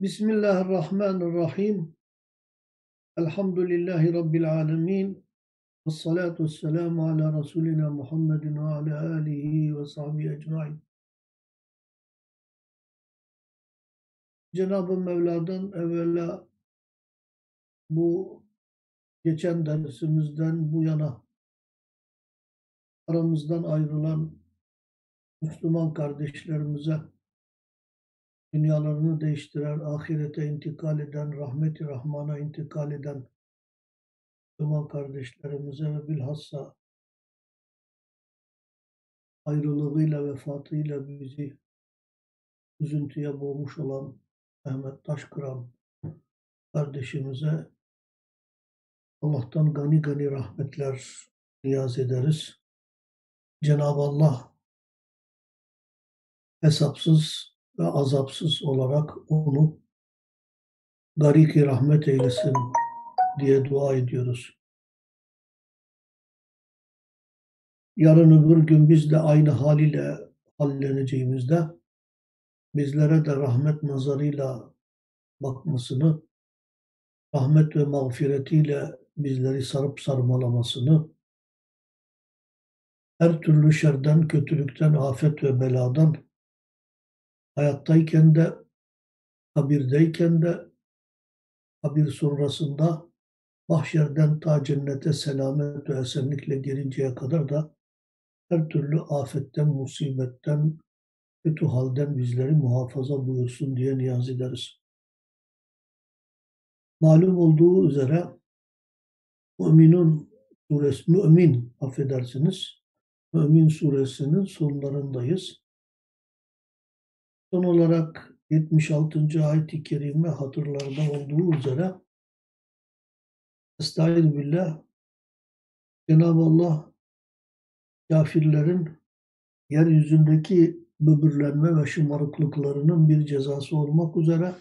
Bismillahirrahmanirrahim. Elhamdülillahi Rabbil alemin. Ve salatu ve selamu ala Resulina Muhammedin ve ala alihi ve sahbihi ecmain. Cenab-ı Mevla'dan evvela bu geçen dersimizden bu yana aramızdan ayrılan Müslüman kardeşlerimize dünyalarını değiştiren, ahirete intikal eden, rahmeti rahmana intikal eden Müslüman kardeşlerimize ve bilhassa ayrılığıyla, vefatıyla bizi üzüntüye boğmuş olan Mehmet Taşkıran kardeşimize Allah'tan gani gani rahmetler niyaz ederiz. Cenab-ı Allah hesapsız ve azapsız olarak onu gariki rahmet eylesin diye dua ediyoruz. Yarın öbür gün biz de aynı haliyle halleneceğimizde bizlere de rahmet nazarıyla bakmasını, rahmet ve mağfiretiyle bizleri sarıp sarmalamasını, her türlü şerden, kötülükten, afet ve beladan hayattayken de, kabirdeyken de, kabir sonrasında mahşerden ta cennete selamet ve esenlikle gelinceye kadar da her türlü afetten, musibetten, kötü halden bizleri muhafaza buyursun diye niyaz ederiz. Malum olduğu üzere Müminun suresi, Mümin affedersiniz, Mümin suresinin sonlarındayız. Son olarak 76. ayet-i kerime hatırlarda olduğu üzere Estaizu Cenab-ı Allah kafirlerin yeryüzündeki böbürlenme ve şımarıklıklarının bir cezası olmak üzere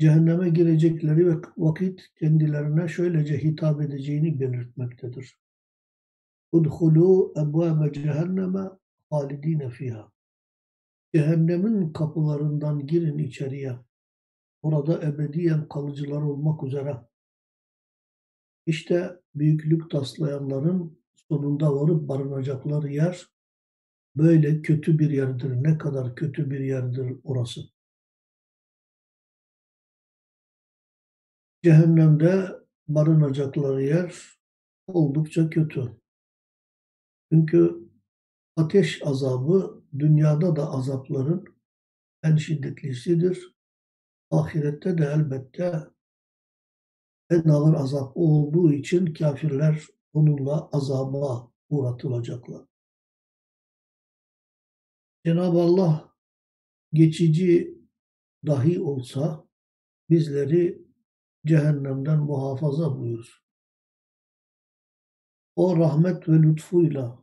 cehenneme girecekleri vakit kendilerine şöylece hitap edeceğini belirtmektedir. Udhulu ebvâbe cehenneme halidine fiha. Cehennemin kapılarından girin içeriye. Orada ebediyen kalıcılar olmak üzere. İşte büyüklük taslayanların sonunda varıp barınacakları yer böyle kötü bir yerdir. Ne kadar kötü bir yerdir orası. Cehennemde barınacakları yer oldukça kötü. Çünkü ateş azabı dünyada da azapların en şiddetlisidir. Ahirette de elbette en ağır azap olduğu için kafirler onunla azaba uğratılacaklar. Cenab-ı Allah geçici dahi olsa bizleri cehennemden muhafaza buyur. O rahmet ve lütfuyla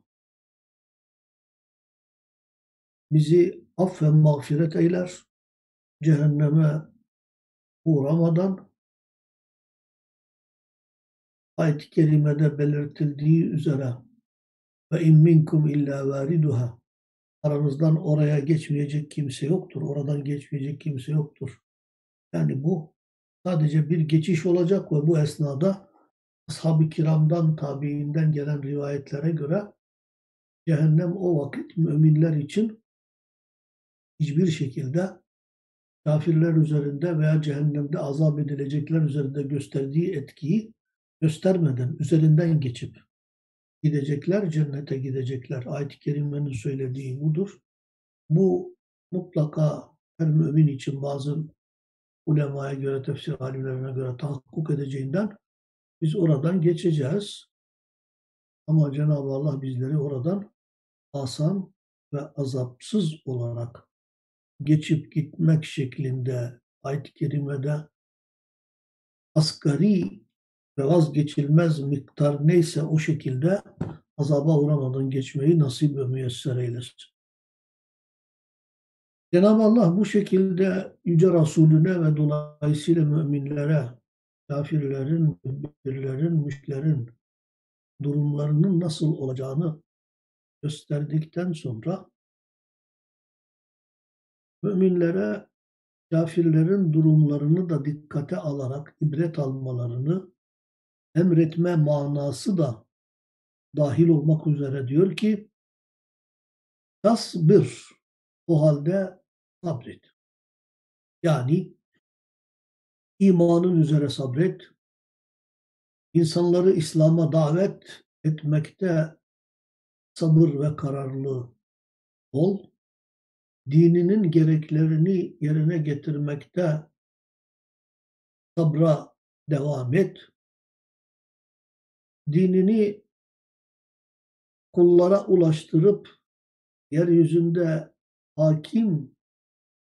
bizi aff ve mağfiret eyler, cehenneme uğramadan ayet-i kerimede belirtildiği üzere ve in minkum illa variduha aranızdan oraya geçmeyecek kimse yoktur. Oradan geçmeyecek kimse yoktur. Yani bu sadece bir geçiş olacak ve bu esnada ashab-ı kiramdan, tabiinden gelen rivayetlere göre cehennem o vakit müminler için hiçbir şekilde kafirler üzerinde veya cehennemde azap edilecekler üzerinde gösterdiği etkiyi göstermeden üzerinden geçip gidecekler, cennete gidecekler. Ayet-i Kerime'nin söylediği budur. Bu mutlaka her mümin için bazı ulemaya göre, tefsir alimlerine göre tahakkuk edeceğinden biz oradan geçeceğiz. Ama Cenab-ı Allah bizleri oradan asan ve azapsız olarak geçip gitmek şeklinde ayet-i kerimede asgari ve vazgeçilmez miktar neyse o şekilde azaba uğramadan geçmeyi nasip ve müyesser eylesin. Cenab-ı Allah bu şekilde Yüce Resulüne ve dolayısıyla müminlere, kafirlerin, mübirlerin, müşklerin durumlarının nasıl olacağını gösterdikten sonra müminlere kafirlerin durumlarını da dikkate alarak ibret almalarını emretme manası da dahil olmak üzere diyor ki tasbir o halde sabret. Yani imanın üzere sabret, insanları İslam'a davet etmekte sabır ve kararlı ol, dininin gereklerini yerine getirmekte sabra devam et, dinini kullara ulaştırıp yeryüzünde hakim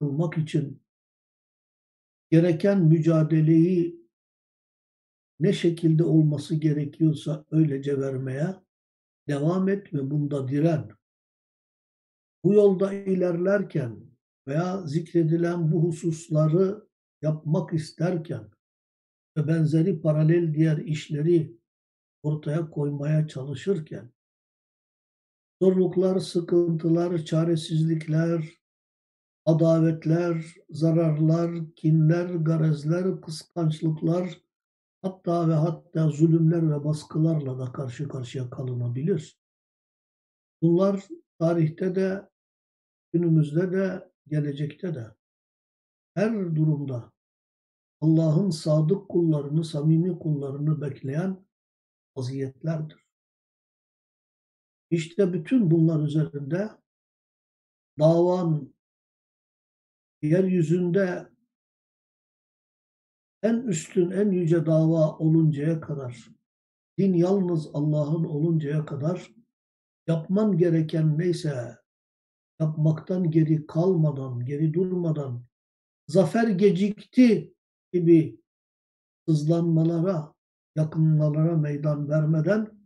kılmak için gereken mücadeleyi ne şekilde olması gerekiyorsa öylece vermeye devam et ve bunda diren. Bu yolda ilerlerken veya zikredilen bu hususları yapmak isterken ve benzeri paralel diğer işleri ortaya koymaya çalışırken zorluklar, sıkıntılar, çaresizlikler, adavetler, zararlar, kinler, garezler, kıskançlıklar, hatta ve hatta zulümler ve baskılarla da karşı karşıya kalınabilir. Bunlar tarihte de, günümüzde de, gelecekte de her durumda Allah'ın sadık kullarını, samimi kullarını bekleyen vaziyetlerdir. İşte bütün bunlar üzerinde davan yeryüzünde en üstün, en yüce dava oluncaya kadar, din yalnız Allah'ın oluncaya kadar yapman gereken neyse yapmaktan geri kalmadan, geri durmadan, zafer gecikti gibi hızlanmalara, yakınmalara meydan vermeden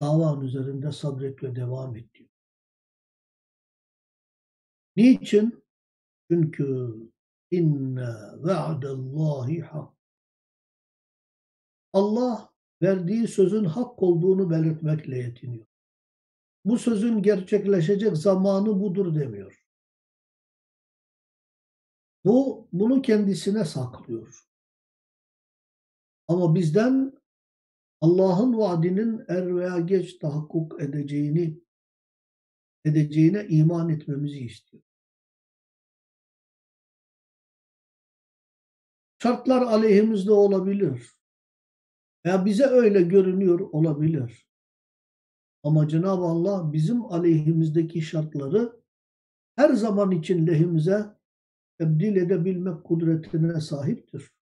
davan üzerinde sabret ve devam et diyor. Niçin? Çünkü inne ve'dallahi hak. Allah verdiği sözün hak olduğunu belirtmekle yetiniyor. Bu sözün gerçekleşecek zamanı budur demiyor. Bu bunu kendisine saklıyor. Ama bizden Allah'ın vaadinin er veya geç tahakkuk edeceğini edeceğine iman etmemizi istiyor. Şartlar aleyhimizde olabilir. Veya bize öyle görünüyor olabilir. Ama Cenab-ı Allah bizim aleyhimizdeki şartları her zaman için lehimize tebdil edebilmek kudretine sahiptir.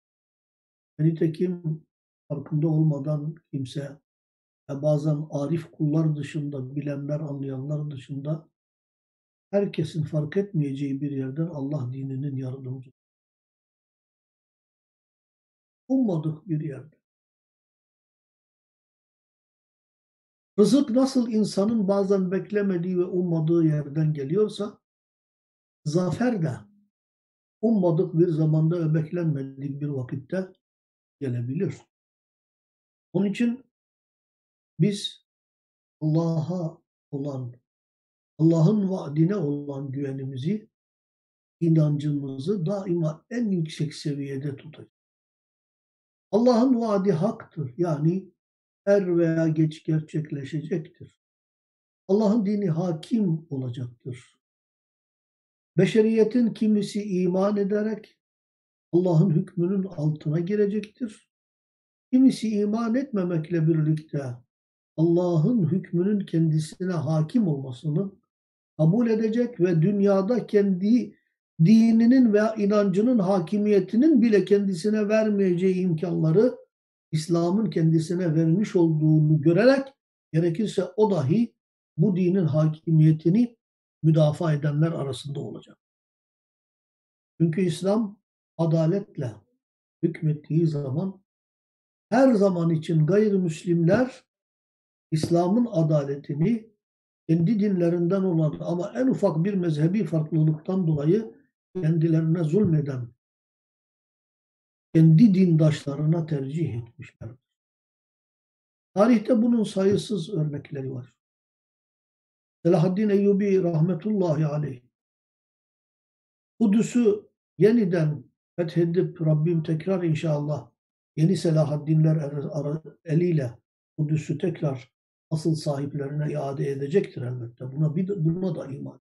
Nitekim farkında olmadan kimse ve bazen arif kullar dışında, bilenler, anlayanlar dışında herkesin fark etmeyeceği bir yerden Allah dininin yardımcı. Ummadık bir yerde. Rızık nasıl insanın bazen beklemediği ve ummadığı yerden geliyorsa, zafer de ummadık bir zamanda ve beklenmedik bir vakitte gelebilir. Onun için biz Allah'a olan, Allah'ın vaadine olan güvenimizi, inancımızı daima en yüksek seviyede tutacağız. Allah'ın vaadi haktır. Yani er veya geç gerçekleşecektir. Allah'ın dini hakim olacaktır. Beşeriyetin kimisi iman ederek Allah'ın hükmünün altına girecektir. Kimisi iman etmemekle birlikte Allah'ın hükmünün kendisine hakim olmasını kabul edecek ve dünyada kendi dininin veya inancının hakimiyetinin bile kendisine vermeyeceği imkanları İslam'ın kendisine vermiş olduğunu görerek gerekirse o dahi bu dinin hakimiyetini müdafaa edenler arasında olacak. Çünkü İslam adaletle hükmettiği zaman her zaman için gayrimüslimler İslam'ın adaletini kendi dinlerinden olan ama en ufak bir mezhebi farklılıktan dolayı kendilerine zulmeden kendi dindaşlarına tercih etmişlerdir. Tarihte bunun sayısız örnekleri var. Selahaddin Eyyubi rahmetullahi aleyh Kudüs'ü yeniden fethedip Rabbim tekrar inşallah yeni Selahaddinler eliyle Kudüs'ü tekrar asıl sahiplerine iade edecektir elbette. Buna, bir, buna da iman.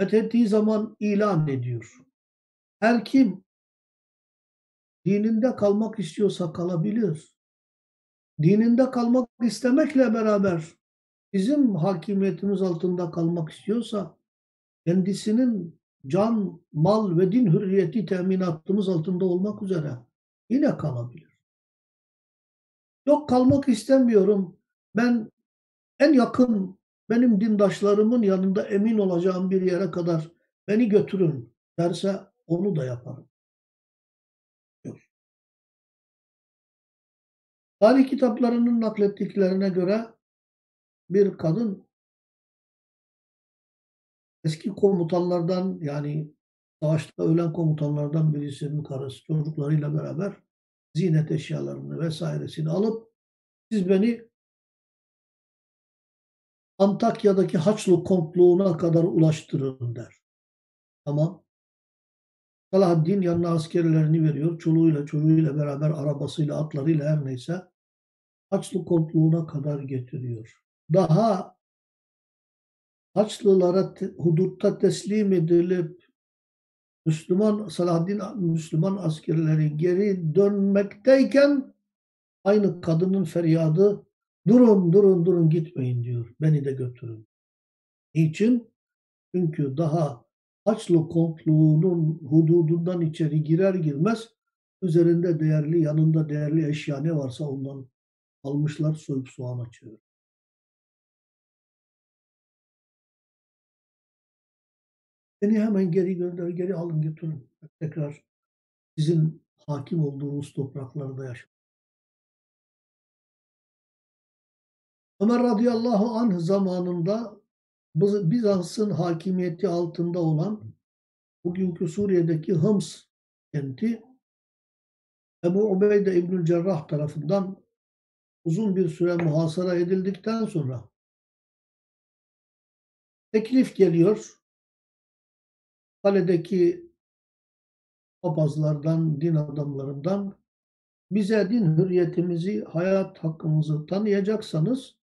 Fethettiği zaman ilan ediyor. Her kim dininde kalmak istiyorsa kalabilir. Dininde kalmak istemekle beraber bizim hakimiyetimiz altında kalmak istiyorsa kendisinin can, mal ve din hürriyeti teminatımız altında olmak üzere yine kalabilir. Yok kalmak istemiyorum. Ben en yakın benim dindaşlarımın yanında emin olacağım bir yere kadar beni götürün derse onu da yaparım. Tarih kitaplarının naklettiklerine göre bir kadın eski komutanlardan yani savaşta ölen komutanlardan birisinin karısı çocuklarıyla beraber zinet eşyalarını vesairesini alıp siz beni Antakya'daki Haçlı kontluğuna kadar ulaştırın der. Tamam. Salahaddin yanına askerlerini veriyor. Çoluğuyla çocuğuyla beraber arabasıyla atlarıyla her neyse Haçlı kontluğuna kadar getiriyor. Daha Haçlılara hudutta teslim edilip Müslüman Salahaddin Müslüman askerleri geri dönmekteyken aynı kadının feryadı durun durun durun gitmeyin diyor. Beni de götürün. Niçin? Çünkü daha Haçlı kontluğunun hududundan içeri girer girmez üzerinde değerli yanında değerli eşya ne varsa ondan almışlar soyup soğan açıyor. Beni hemen geri gönder, geri alın götürün. Tekrar sizin hakim olduğunuz topraklarda yaşa. Ömer radıyallahu anh zamanında Bizans'ın hakimiyeti altında olan bugünkü Suriye'deki Hıms kenti Ebu Ubeyde İbnül Cerrah tarafından uzun bir süre muhasara edildikten sonra teklif geliyor kaledeki papazlardan, din adamlarından bize din hürriyetimizi, hayat hakkımızı tanıyacaksanız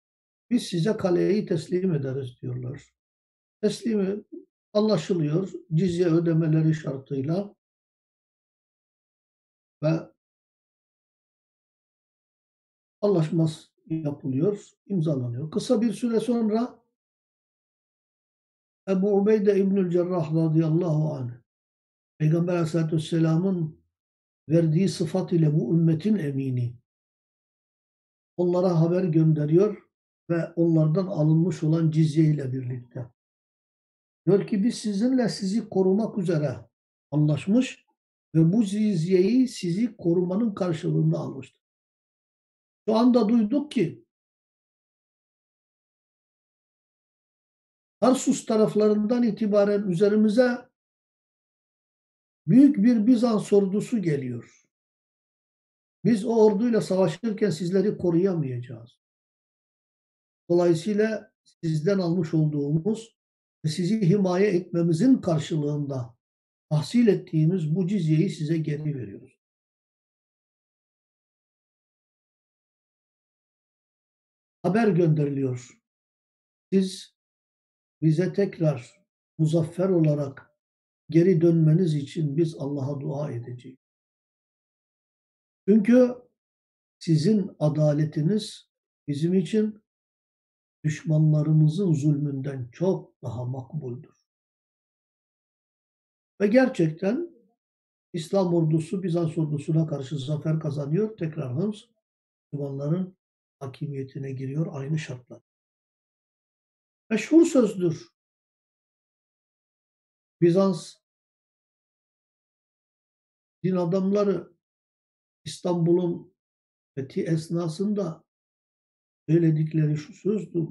biz size kaleyi teslim ederiz diyorlar. Teslimi anlaşılıyor cizye ödemeleri şartıyla ve anlaşması yapılıyor, imzalanıyor. Kısa bir süre sonra Ebu Ubeyde İbnül Cerrah radıyallahu anh Peygamber aleyhissalatü vesselamın verdiği sıfat ile bu ümmetin emini onlara haber gönderiyor ve onlardan alınmış olan cizye ile birlikte. Diyor ki biz sizinle sizi korumak üzere anlaşmış ve bu cizyeyi sizi korumanın karşılığında almıştır. Şu anda duyduk ki Tarsus taraflarından itibaren üzerimize büyük bir Bizans ordusu geliyor. Biz o orduyla savaşırken sizleri koruyamayacağız. Dolayısıyla sizden almış olduğumuz ve sizi himaye etmemizin karşılığında tahsil ettiğimiz bu cizyeyi size geri veriyoruz. Haber gönderiliyor. Siz bize tekrar muzaffer olarak geri dönmeniz için biz Allah'a dua edeceğiz. Çünkü sizin adaletiniz bizim için düşmanlarımızın zulmünden çok daha makbuldür. Ve gerçekten İslam ordusu Bizans ordusuna karşı zafer kazanıyor. Tekrar Hıms Müslümanların hakimiyetine giriyor aynı şartlar. Meşhur sözdür. Bizans din adamları İstanbul'un fethi esnasında söyledikleri şu sözdür,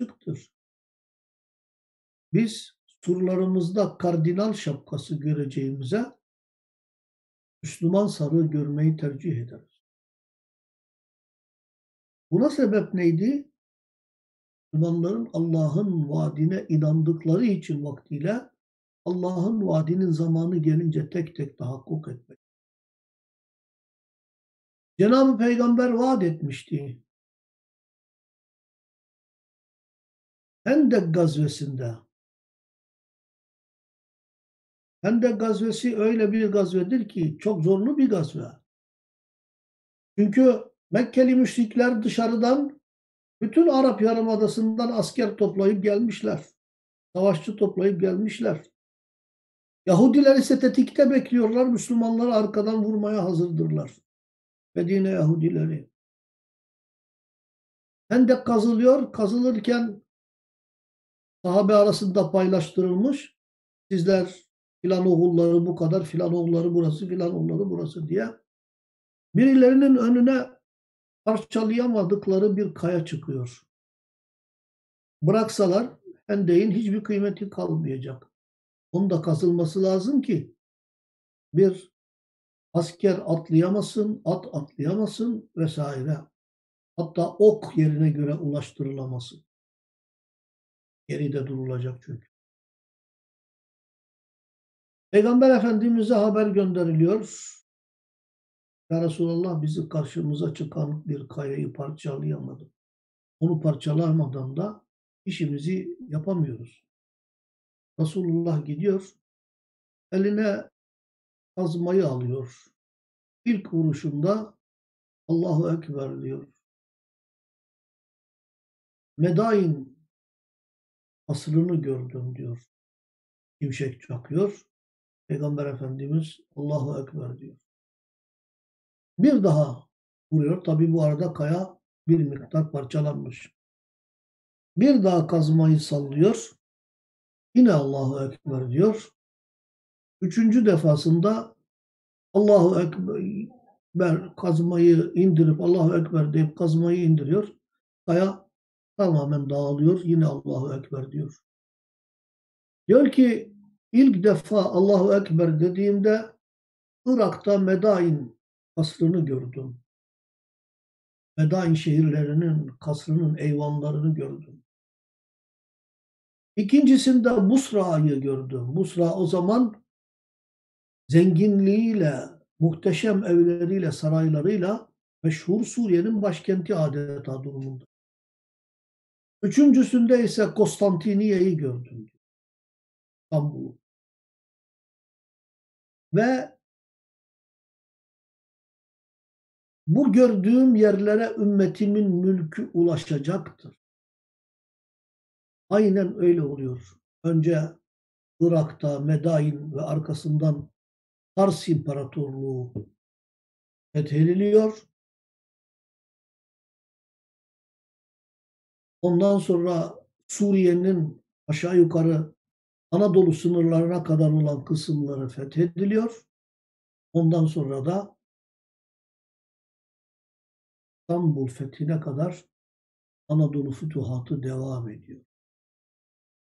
çıktır. Biz surlarımızda kardinal şapkası göreceğimize Müslüman sarığı görmeyi tercih ederiz. Buna sebep neydi? Müslümanların Allah'ın vaadine inandıkları için vaktiyle Allah'ın vaadinin zamanı gelince tek tek tahakkuk etmek. Cenab-ı Peygamber vaat etmişti. Hendek gazvesinde Hendek gazvesi öyle bir gazvedir ki çok zorlu bir gazve. Çünkü Mekkeli müşrikler dışarıdan bütün Arap Yarımadası'ndan asker toplayıp gelmişler. Savaşçı toplayıp gelmişler. Yahudiler ise tetikte bekliyorlar. Müslümanları arkadan vurmaya hazırdırlar. Medine Yahudileri. Hendek kazılıyor. Kazılırken sahabe arasında paylaştırılmış. Sizler filan oğulları bu kadar, filan oğulları burası, filan oğulları burası diye. Birilerinin önüne parçalayamadıkları bir kaya çıkıyor. Bıraksalar hendeğin hiçbir kıymeti kalmayacak. Onun da kazılması lazım ki bir asker atlayamasın, at atlayamasın vesaire. Hatta ok yerine göre ulaştırılamasın. Geride durulacak çünkü. Peygamber Efendimiz'e haber gönderiliyor. Ya Resulallah bizi karşımıza çıkan bir kayayı parçalayamadı. Onu parçalamadan da işimizi yapamıyoruz. Resulullah gidiyor, eline kazmayı alıyor. İlk vuruşunda Allahu Ekber diyor. Medain asrını gördüm diyor. Şimşek çakıyor. Peygamber Efendimiz Allahu Ekber diyor. Bir daha vuruyor. Tabi bu arada kaya bir miktar parçalanmış. Bir daha kazmayı sallıyor. Yine Allahu Ekber diyor. Üçüncü defasında Allahu Ekber kazmayı indirip Allahu Ekber deyip kazmayı indiriyor. Kaya tamamen dağılıyor. Yine Allahu Ekber diyor. Diyor ki ilk defa Allahu Ekber dediğimde Irak'ta Medain kasrını gördüm. Medain şehirlerinin kasrının eyvanlarını gördüm. İkincisinde Busra'yı gördüm. Busra o zaman zenginliğiyle, muhteşem evleriyle, saraylarıyla meşhur Suriye'nin başkenti adeta durumunda. Üçüncüsünde ise Konstantiniye'yi gördüm. İstanbul'u. Ve bu gördüğüm yerlere ümmetimin mülkü ulaşacaktır. Aynen öyle oluyor. Önce Irak'ta Medain ve arkasından Fars İmparatorluğu fethediliyor. Ondan sonra Suriye'nin aşağı yukarı Anadolu sınırlarına kadar olan kısımları fethediliyor. Ondan sonra da İstanbul fethine kadar Anadolu fütuhatı devam ediyor.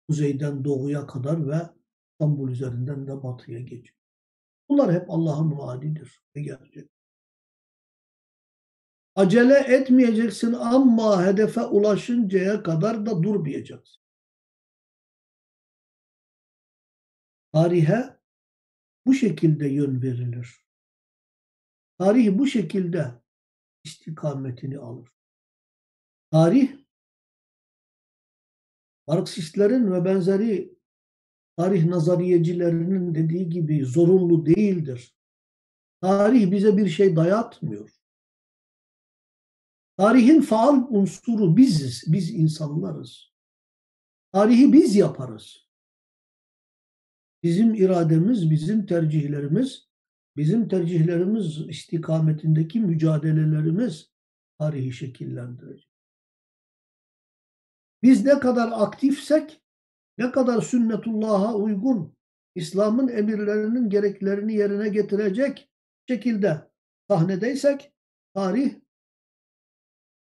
Kuzeyden doğuya kadar ve İstanbul üzerinden de batıya geçiyor. Bunlar hep Allah'ın vaadidir ve gerçek. Acele etmeyeceksin ama hedefe ulaşıncaya kadar da durmayacaksın. Tarihe bu şekilde yön verilir. Tarih bu şekilde istikametini alır. Tarih Marksistlerin ve benzeri tarih nazariyecilerinin dediği gibi zorunlu değildir. Tarih bize bir şey dayatmıyor. Tarihin faal unsuru biziz, biz insanlarız. Tarihi biz yaparız. Bizim irademiz, bizim tercihlerimiz, bizim tercihlerimiz istikametindeki mücadelelerimiz tarihi şekillendirecek. Biz ne kadar aktifsek, ne kadar sünnetullah'a uygun, İslam'ın emirlerinin gereklerini yerine getirecek şekilde sahnedeysek, tarih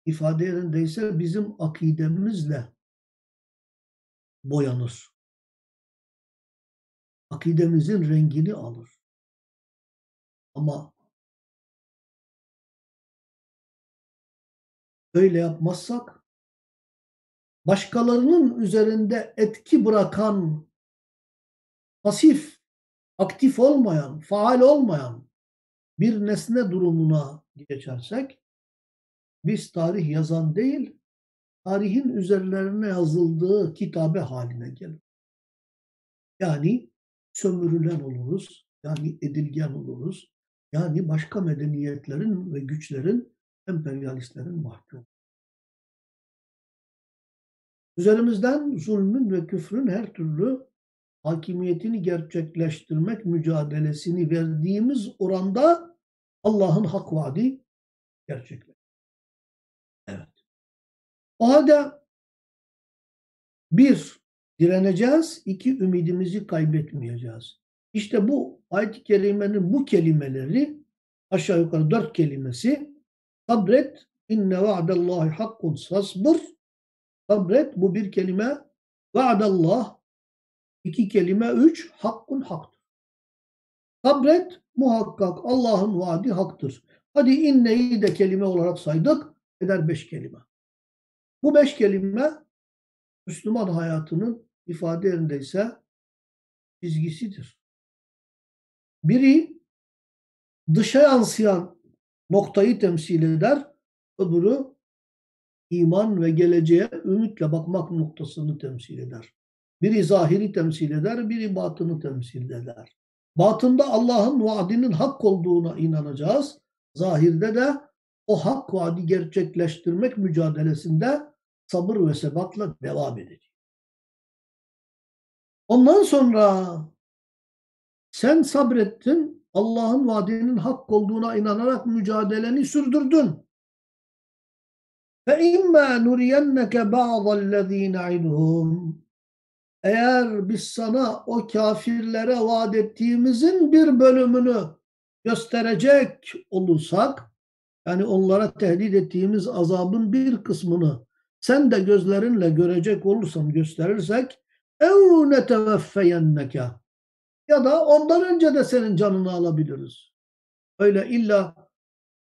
ifade yerindeyse bizim akidemizle boyanır. Akidemizin rengini alır. Ama öyle yapmazsak başkalarının üzerinde etki bırakan pasif, aktif olmayan, faal olmayan bir nesne durumuna geçersek biz tarih yazan değil, tarihin üzerlerine yazıldığı kitabe haline gelir. Yani sömürülen oluruz, yani edilgen oluruz, yani başka medeniyetlerin ve güçlerin, emperyalistlerin mahkum. Üzerimizden zulmün ve küfrün her türlü hakimiyetini gerçekleştirmek mücadelesini verdiğimiz oranda Allah'ın hak vaadi gerçekleşir. Evet. O halde bir, direneceğiz. iki ümidimizi kaybetmeyeceğiz. İşte bu ayet-i kerimenin bu kelimeleri aşağı yukarı dört kelimesi sabret inne va'dallahi hakkun sasbır sabret bu bir kelime va'dallah iki kelime üç hakkun haktır. Sabret muhakkak Allah'ın vaadi haktır. Hadi inneyi de kelime olarak saydık eder beş kelime. Bu beş kelime Müslüman hayatının ifade yerindeyse çizgisidir. Biri dışa yansıyan noktayı temsil eder, öbürü iman ve geleceğe ümitle bakmak noktasını temsil eder. Biri zahiri temsil eder, biri batını temsil eder. Batında Allah'ın vaadinin hak olduğuna inanacağız. Zahirde de o hak vaadi gerçekleştirmek mücadelesinde sabır ve sebatla devam edecek. Ondan sonra sen sabrettin, Allah'ın vaadinin hak olduğuna inanarak mücadeleni sürdürdün. Ve imma nuriyenneke ba'dallezî na'iduhum. Eğer biz sana o kafirlere vaat ettiğimizin bir bölümünü gösterecek olursak, yani onlara tehdit ettiğimiz azabın bir kısmını sen de gözlerinle görecek olursan gösterirsek ev neteveffeyenneke ya da ondan önce de senin canını alabiliriz. Öyle illa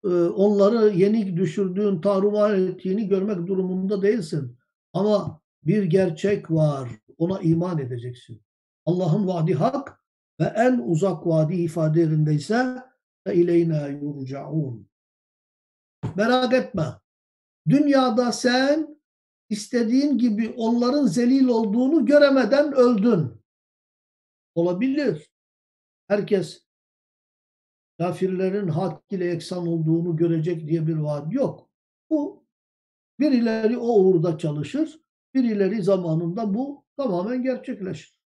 e, onları yenik düşürdüğün, tarumar ettiğini görmek durumunda değilsin. Ama bir gerçek var. Ona iman edeceksin. Allah'ın vaadi hak ve en uzak vaadi ifade yerindeyse ve ileyna. Merak etme. Dünyada sen istediğin gibi onların zelil olduğunu göremeden öldün. Olabilir. Herkes kafirlerin hak ile eksan olduğunu görecek diye bir vaat yok. Bu birileri o uğurda çalışır, birileri zamanında bu tamamen gerçekleşir.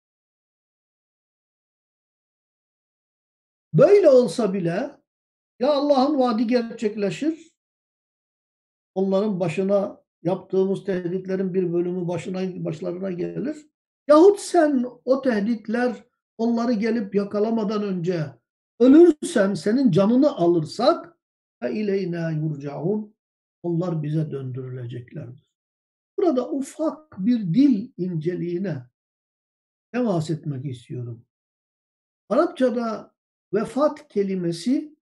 Böyle olsa bile ya Allah'ın vaadi gerçekleşir, onların başına yaptığımız tehditlerin bir bölümü başına başlarına gelir. Yahut sen o tehditler onları gelip yakalamadan önce ölürsen senin canını alırsak ve ileyna yurcaun onlar bize döndürüleceklerdir. Burada ufak bir dil inceliğine temas etmek istiyorum. Arapçada vefat kelimesi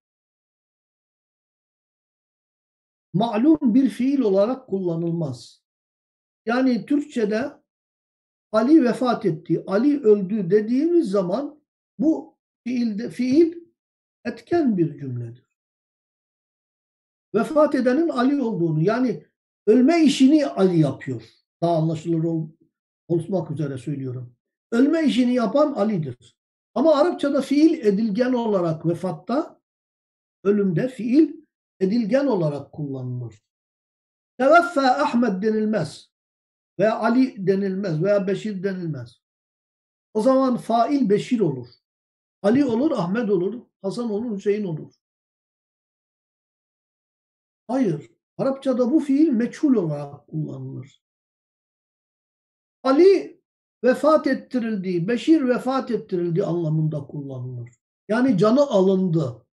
malum bir fiil olarak kullanılmaz. Yani Türkçe'de Ali vefat etti, Ali öldü dediğimiz zaman bu fiilde fiil etken bir cümledir. Vefat edenin Ali olduğunu yani ölme işini Ali yapıyor. Daha anlaşılır ol, olmak üzere söylüyorum. Ölme işini yapan Ali'dir. Ama Arapçada fiil edilgen olarak vefatta, ölümde fiil edilgen olarak kullanılır. Teveffa Ahmet denilmez. Veya Ali denilmez veya Beşir denilmez. O zaman fail Beşir olur. Ali olur, Ahmet olur, Hasan olur, Hüseyin olur. Hayır. Arapçada bu fiil meçhul olarak kullanılır. Ali vefat ettirildi, Beşir vefat ettirildi anlamında kullanılır. Yani canı alındı.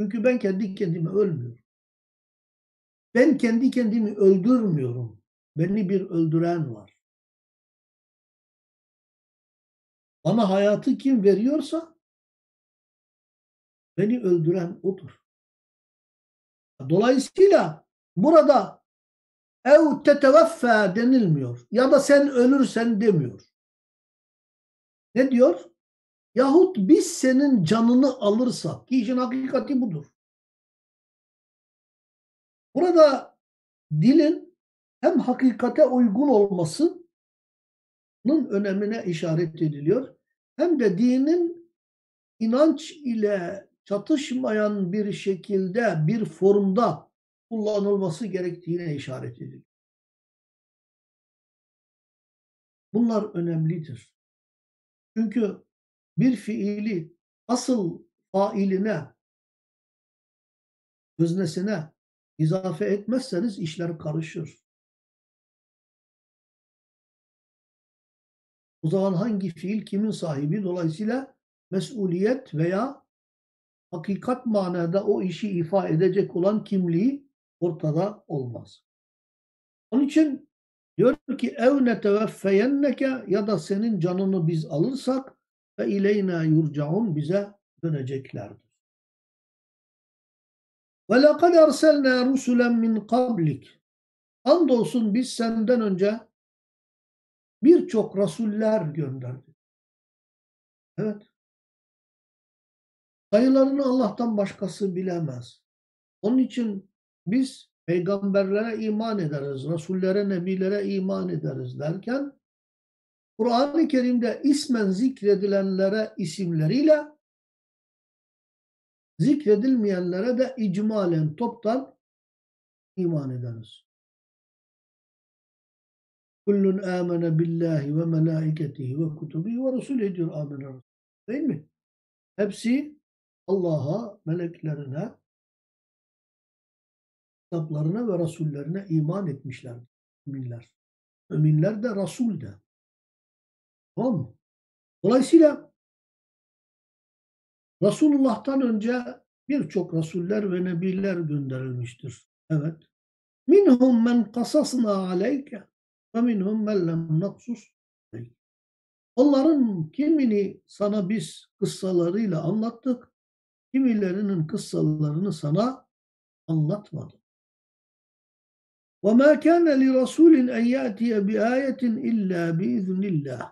Çünkü ben kendi kendime ölmüyorum. Ben kendi kendimi öldürmüyorum. Beni bir öldüren var. Bana hayatı kim veriyorsa beni öldüren odur. Dolayısıyla burada ev teteveffe denilmiyor. Ya da sen ölürsen demiyor. Ne diyor? Yahut biz senin canını alırsak, ki işin hakikati budur. Burada dilin hem hakikate uygun olmasının önemine işaret ediliyor. Hem de dinin inanç ile çatışmayan bir şekilde, bir formda kullanılması gerektiğine işaret ediliyor. Bunlar önemlidir. Çünkü bir fiili asıl failine, öznesine izafe etmezseniz işler karışır. O zaman hangi fiil kimin sahibi? Dolayısıyla mesuliyet veya hakikat manada o işi ifa edecek olan kimliği ortada olmaz. Onun için diyor ki ev neteveffeyenneke ya da senin canını biz alırsak ve ileyna yurcaun bize döneceklerdir. Ve lekad erselna rusulen min kablik. Andolsun biz senden önce birçok rasuller gönderdik. Evet. Sayılarını Allah'tan başkası bilemez. Onun için biz peygamberlere iman ederiz, rasullere, nebilere iman ederiz derken Kur'an-ı Kerim'de ismen zikredilenlere isimleriyle zikredilmeyenlere de icmalen toptan iman ederiz. Kullun amene billahi ve melaiketihi ve kutubihi ve resulü diyor amene Değil mi? Hepsi Allah'a, meleklerine, kitaplarına ve rasullerine iman etmişler. Müminler. Müminler de Resul de. Tamam mı? Dolayısıyla Resulullah'tan önce birçok rasuller ve nebiler gönderilmiştir. Evet. Minhum men kasasna aleyke ve minhum men lem naksus Onların kimini sana biz kıssalarıyla anlattık, kimilerinin kıssalarını sana anlatmadık. وَمَا كَانَ لِرَسُولٍ اَنْ يَأْتِيَ بِآيَةٍ اِلَّا بِاِذْنِ اللّٰهِ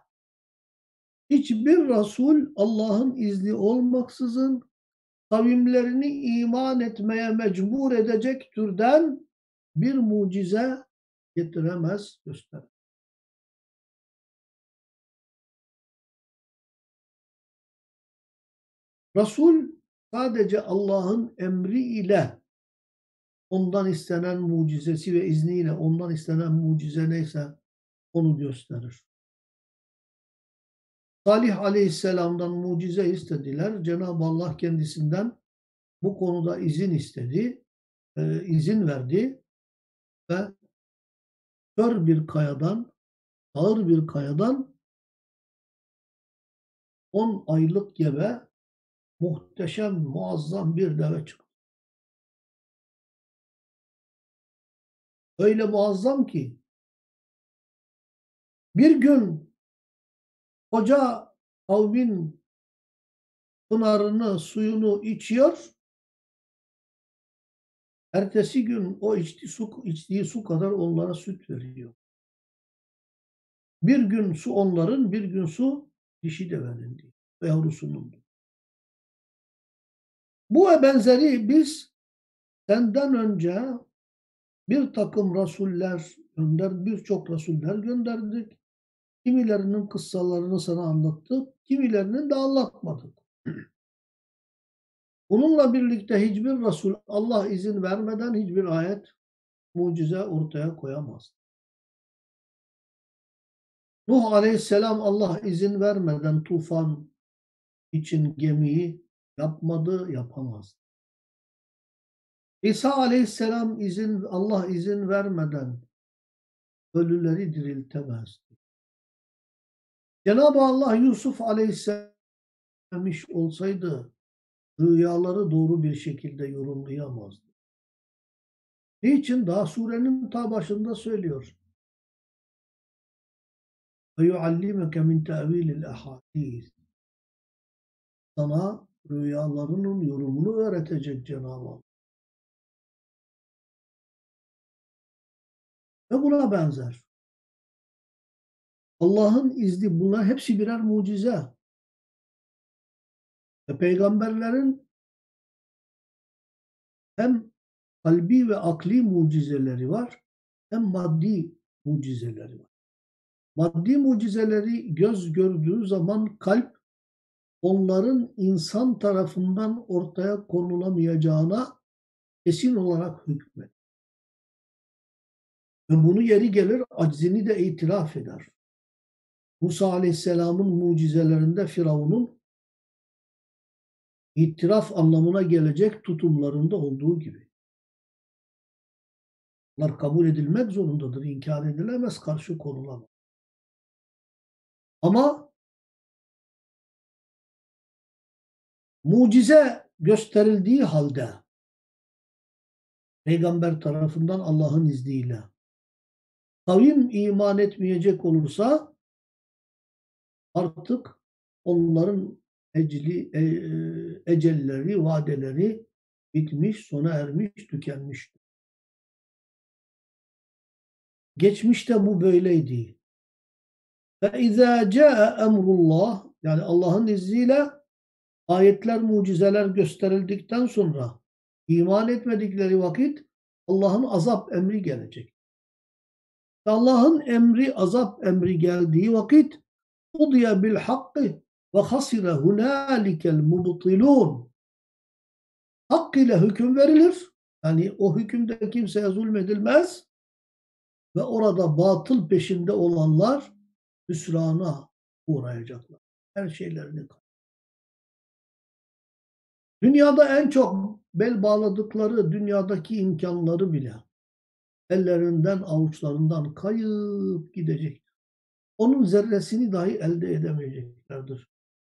Hiçbir Resul Allah'ın izni olmaksızın kavimlerini iman etmeye mecbur edecek türden bir mucize getiremez, göster. Resul sadece Allah'ın emri ile ondan istenen mucizesi ve izniyle ondan istenen mucize neyse onu gösterir. Salih aleyhisselamdan mucize istediler. Cenab-ı Allah kendisinden bu konuda izin istedi, e, izin verdi ve kör bir kayadan, ağır bir kayadan 10 aylık gebe muhteşem, muazzam bir deve çıktı. Öyle muazzam ki bir gün koca kavmin pınarını, suyunu içiyor. Ertesi gün o içti, su, içtiği su kadar onlara süt veriyor. Bir gün su onların, bir gün su dişi devenin diyor. Yavrusunun. Bu ve benzeri biz senden önce bir takım rasuller gönder, birçok rasuller gönderdik. Kimilerinin kıssalarını sana anlattık, kimilerinin de anlatmadık. Bununla birlikte hiçbir Resul Allah izin vermeden hiçbir ayet, mucize ortaya koyamaz. Nuh aleyhisselam Allah izin vermeden tufan için gemiyi yapmadı, yapamaz. İsa aleyhisselam izin, Allah izin vermeden ölüleri diriltemezdi. Cenab-ı Allah Yusuf aleyhisselam olsaydı rüyaları doğru bir şekilde yorumlayamazdı. Niçin? Daha surenin ta başında söylüyor. وَيُعَلِّمَكَ مِنْ تَعْوِيلِ الْاَحَادِيثِ Sana rüyalarının yorumunu öğretecek Cenab-ı Allah. Ve buna benzer. Allah'ın izni bunlar hepsi birer mucize. Ve peygamberlerin hem kalbi ve akli mucizeleri var hem maddi mucizeleri var. Maddi mucizeleri göz gördüğü zaman kalp onların insan tarafından ortaya konulamayacağına kesin olarak hükmet. Ve bunu yeri gelir aczini de itiraf eder. Musa Aleyhisselam'ın mucizelerinde Firavun'un itiraf anlamına gelecek tutumlarında olduğu gibi. Bunlar kabul edilmek zorundadır, inkar edilemez, karşı konulamaz. Ama mucize gösterildiği halde peygamber tarafından Allah'ın izniyle kavim iman etmeyecek olursa artık onların ecli, e, ecelleri, vadeleri bitmiş, sona ermiş, tükenmiştir. Geçmişte bu böyleydi. Ve izâ câe emrullah yani Allah'ın izniyle ayetler, mucizeler gösterildikten sonra iman etmedikleri vakit Allah'ın azap emri gelecek. Allah'ın emri, azap emri geldiği vakit udiye bil hakkı ve hasire hunalikel mubtilun hak ile hüküm verilir. Yani o hükümde kimseye zulmedilmez ve orada batıl peşinde olanlar hüsrana uğrayacaklar. Her şeylerini Dünyada en çok bel bağladıkları dünyadaki imkanları bile ellerinden avuçlarından kayıp gidecek. Onun zerresini dahi elde edemeyeceklerdir.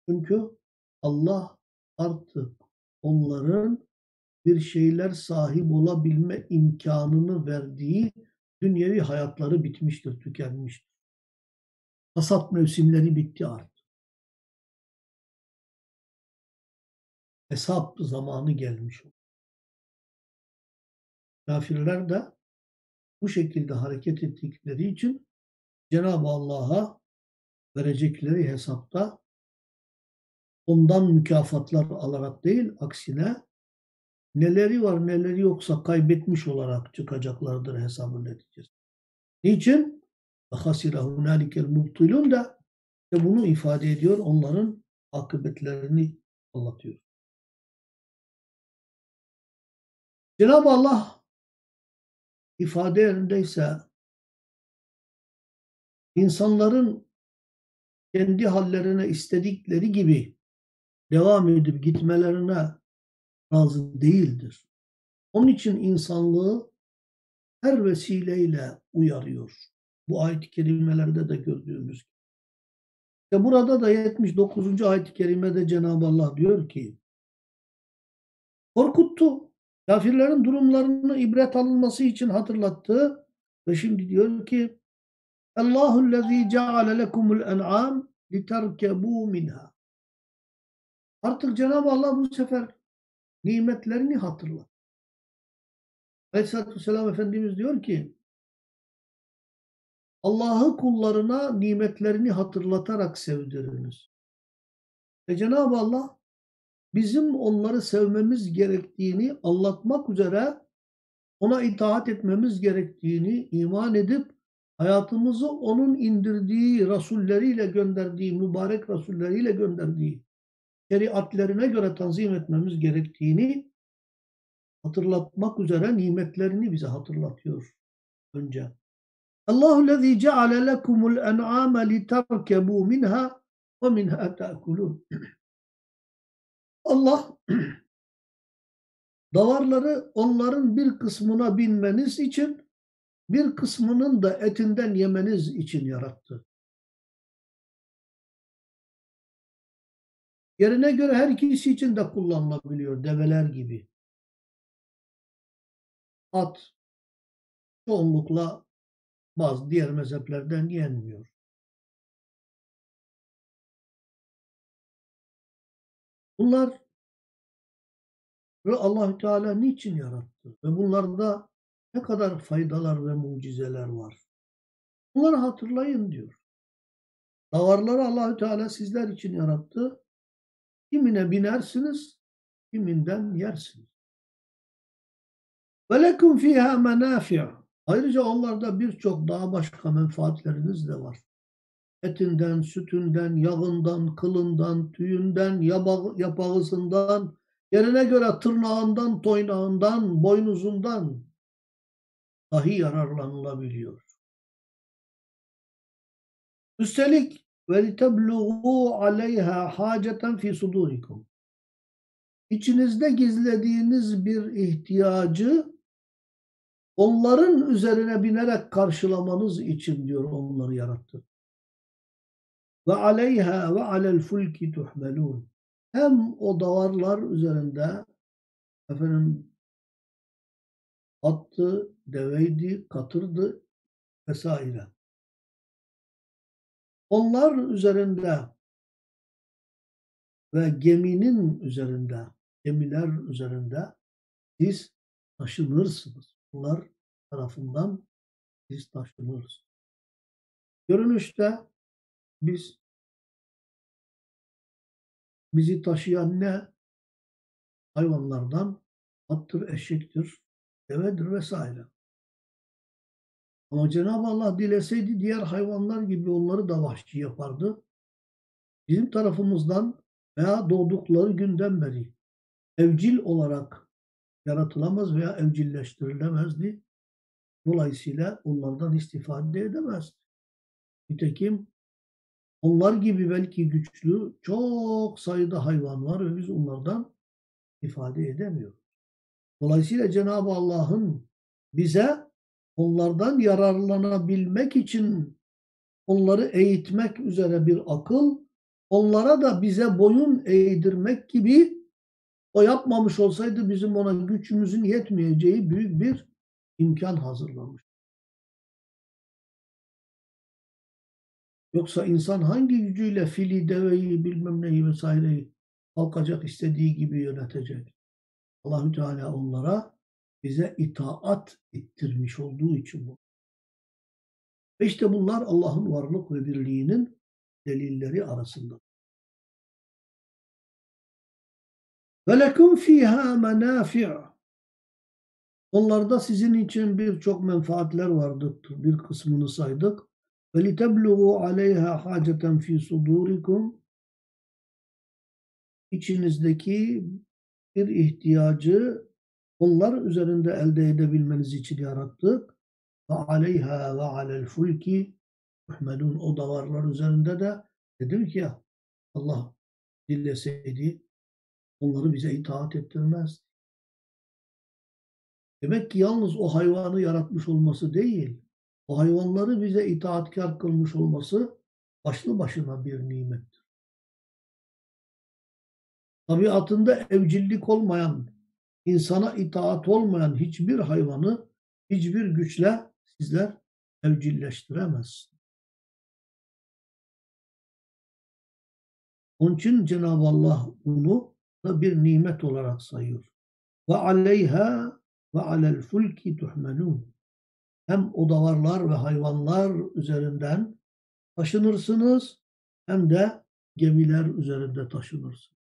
Çünkü Allah artık onların bir şeyler sahip olabilme imkanını verdiği dünyevi hayatları bitmiştir, tükenmiştir. Hasat mevsimleri bitti artık. Hesap zamanı gelmiş. Kafirler de bu şekilde hareket ettikleri için Cenab-ı Allah'a verecekleri hesapta ondan mükafatlar alarak değil aksine neleri var neleri yoksa kaybetmiş olarak çıkacaklardır hesabın neticesi. Niçin? Hasira hunalikel mubtilun da işte bunu ifade ediyor. Onların akıbetlerini anlatıyor. Cenab-ı Allah ifade yerindeyse insanların kendi hallerine istedikleri gibi devam edip gitmelerine razı değildir. Onun için insanlığı her vesileyle uyarıyor. Bu ayet-i kerimelerde de gördüğümüz gibi. İşte burada da 79. ayet-i kerimede Cenab-ı Allah diyor ki korkuttu. Kafirlerin durumlarını ibret alınması için hatırlattı. Ve şimdi diyor ki Allahu lezî ceale lekumul en'am literkebû minha. Artık Cenab-ı Allah bu sefer nimetlerini hatırlat. Aleyhisselatü Vesselam Efendimiz diyor ki Allah'ı kullarına nimetlerini hatırlatarak sevdiriniz. Ve Cenab-ı Allah bizim onları sevmemiz gerektiğini anlatmak üzere ona itaat etmemiz gerektiğini iman edip hayatımızı onun indirdiği rasulleriyle gönderdiği, mübarek rasulleriyle gönderdiği şeriatlerine göre tanzim etmemiz gerektiğini hatırlatmak üzere nimetlerini bize hatırlatıyor önce. Allahu lezî ceale lekumul en'âme literkebû minha ve minha ta'kulûn. Allah davarları onların bir kısmına binmeniz için bir kısmının da etinden yemeniz için yarattı. Yerine göre her ikisi için de kullanılabiliyor develer gibi. At çoğunlukla bazı diğer mezheplerden yenmiyor. Bunlar ve Allahü Teala niçin yarattı? Ve bunlarda ne kadar faydalar ve mucizeler var. Bunları hatırlayın diyor. Davarları Allahü Teala sizler için yarattı. Kimine binersiniz, kiminden yersiniz. Lekum fiha menafi'. Ayrıca onlarda birçok daha başka menfaatleriniz de var. Etinden, sütünden, yağından, kılından, tüyünden, yapağısından, yerine göre tırnağından, toynağından, boynuzundan dahi yararlanılabiliyor. Üstelik وَلِتَبْلُغُوا عَلَيْهَا حَاجَةً فِي صُدُورِكُمْ İçinizde gizlediğiniz bir ihtiyacı onların üzerine binerek karşılamanız için diyor onları yarattı. Ve aleyha ve alel fulki tuhmelun. Hem o davarlar üzerinde efendim attı, deveydi, katırdı vesaire. Onlar üzerinde ve geminin üzerinde, gemiler üzerinde siz taşınırsınız. Bunlar tarafından siz taşınırsınız. Görünüşte biz bizi taşıyan ne? Hayvanlardan attır, eşektir, devedir vesaire. Ama Cenab-ı Allah dileseydi diğer hayvanlar gibi onları da vahşi yapardı. Bizim tarafımızdan veya doğdukları günden beri evcil olarak yaratılamaz veya evcilleştirilemezdi. Dolayısıyla onlardan istifade edemezdi. Nitekim onlar gibi belki güçlü çok sayıda hayvan var ve biz onlardan ifade edemiyoruz. Dolayısıyla Cenab-ı Allah'ın bize onlardan yararlanabilmek için onları eğitmek üzere bir akıl, onlara da bize boyun eğdirmek gibi o yapmamış olsaydı bizim ona gücümüzün yetmeyeceği büyük bir imkan hazırlamış. Yoksa insan hangi gücüyle fili, deveyi, bilmem neyi vesaireyi kalkacak istediği gibi yönetecek? Allahü Teala onlara bize itaat ettirmiş olduğu için bu. Ve işte bunlar Allah'ın varlık ve birliğinin delilleri arasında. Lekum fiha menafi' Onlarda sizin için birçok menfaatler vardır. Bir kısmını saydık. Litebluğu aleyha haceten fi sudurikum İçinizdeki bir ihtiyacı onlar üzerinde elde edebilmeniz için yarattık. Ve aleyha ve alel fulki tuhmelun o davarlar üzerinde de dedim ki ya Allah dileseydi onları bize itaat ettirmez. Demek ki yalnız o hayvanı yaratmış olması değil, o hayvanları bize itaatkar kılmış olması başlı başına bir nimettir. Tabiatında evcillik olmayan insana itaat olmayan hiçbir hayvanı hiçbir güçle sizler evcilleştiremez. Onun için Cenab-ı Allah bunu da bir nimet olarak sayıyor. Ve aleyha ve alel fulki tuhmelun. Hem odavarlar ve hayvanlar üzerinden taşınırsınız hem de gemiler üzerinde taşınırsınız.